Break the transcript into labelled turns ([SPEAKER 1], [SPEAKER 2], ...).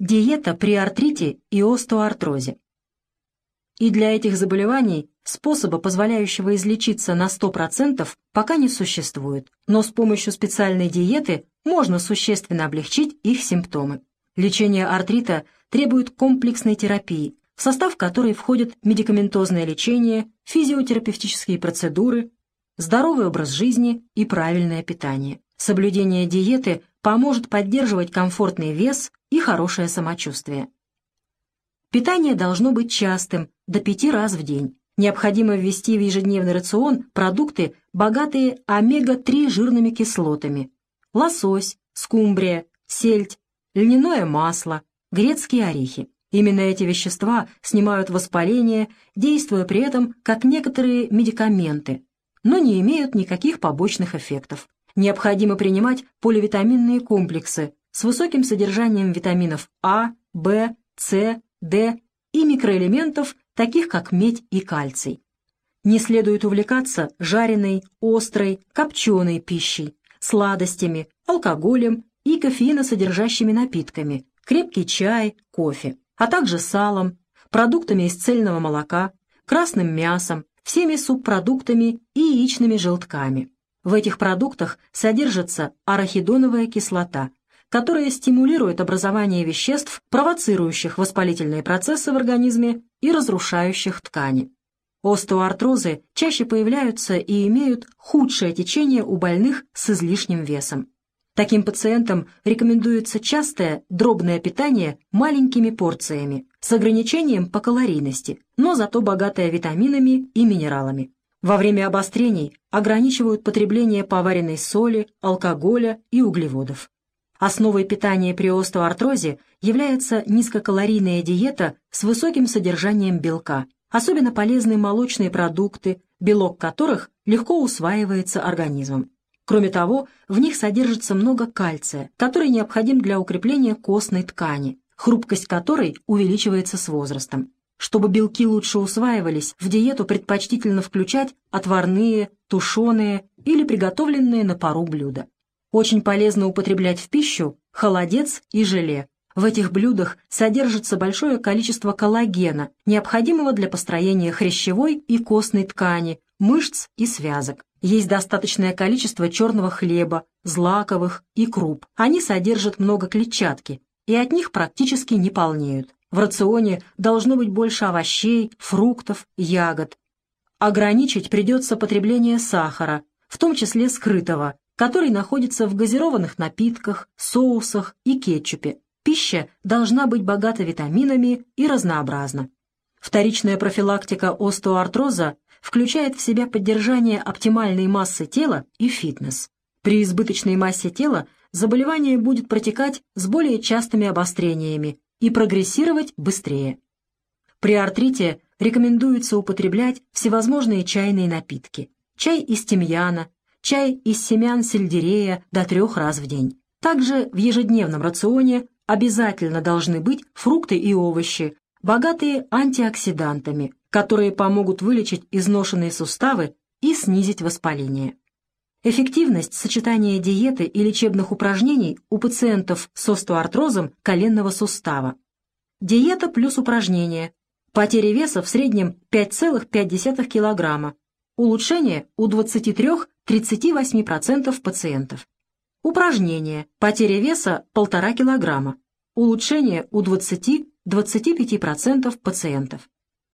[SPEAKER 1] Диета при артрите и остеоартрозе. И для этих заболеваний способа, позволяющего излечиться на 100%, пока не существует, но с помощью специальной диеты можно существенно облегчить их симптомы. Лечение артрита требует комплексной терапии, в состав которой входят медикаментозное лечение, физиотерапевтические процедуры, здоровый образ жизни и правильное питание. Соблюдение диеты поможет поддерживать комфортный вес и хорошее самочувствие. Питание должно быть частым, до пяти раз в день. Необходимо ввести в ежедневный рацион продукты, богатые омега-3 жирными кислотами. Лосось, скумбрия, сельдь, льняное масло, грецкие орехи. Именно эти вещества снимают воспаление, действуя при этом как некоторые медикаменты, но не имеют никаких побочных эффектов. Необходимо принимать поливитаминные комплексы с высоким содержанием витаминов А, В, С, Д и микроэлементов, таких как медь и кальций. Не следует увлекаться жареной, острой, копченой пищей, сладостями, алкоголем и кофеиносодержащими напитками, крепкий чай, кофе, а также салом, продуктами из цельного молока, красным мясом, всеми субпродуктами и яичными желтками. В этих продуктах содержится арахидоновая кислота, которая стимулирует образование веществ, провоцирующих воспалительные процессы в организме и разрушающих ткани. Остеоартрозы чаще появляются и имеют худшее течение у больных с излишним весом. Таким пациентам рекомендуется частое дробное питание маленькими порциями с ограничением по калорийности, но зато богатое витаминами и минералами. Во время обострений ограничивают потребление поваренной соли, алкоголя и углеводов. Основой питания при остеоартрозе является низкокалорийная диета с высоким содержанием белка. Особенно полезны молочные продукты, белок которых легко усваивается организмом. Кроме того, в них содержится много кальция, который необходим для укрепления костной ткани, хрупкость которой увеличивается с возрастом. Чтобы белки лучше усваивались, в диету предпочтительно включать отварные, тушеные или приготовленные на пару блюда. Очень полезно употреблять в пищу холодец и желе. В этих блюдах содержится большое количество коллагена, необходимого для построения хрящевой и костной ткани, мышц и связок. Есть достаточное количество черного хлеба, злаковых и круп. Они содержат много клетчатки, и от них практически не полнеют. В рационе должно быть больше овощей, фруктов, ягод. Ограничить придется потребление сахара, в том числе скрытого, который находится в газированных напитках, соусах и кетчупе. Пища должна быть богата витаминами и разнообразна. Вторичная профилактика остеоартроза включает в себя поддержание оптимальной массы тела и фитнес. При избыточной массе тела заболевание будет протекать с более частыми обострениями и прогрессировать быстрее. При артрите рекомендуется употреблять всевозможные чайные напитки. Чай из тимьяна, чай из семян сельдерея до трех раз в день. Также в ежедневном рационе обязательно должны быть фрукты и овощи, богатые антиоксидантами, которые помогут вылечить изношенные суставы и снизить воспаление. Эффективность сочетания диеты и лечебных упражнений у пациентов с остеоартрозом коленного сустава. Диета плюс упражнения. Потеря веса в среднем 5,5 кг. Улучшение у 23-38% пациентов. Упражнения. Потеря веса 1,5 кг. Улучшение у 20-25% пациентов.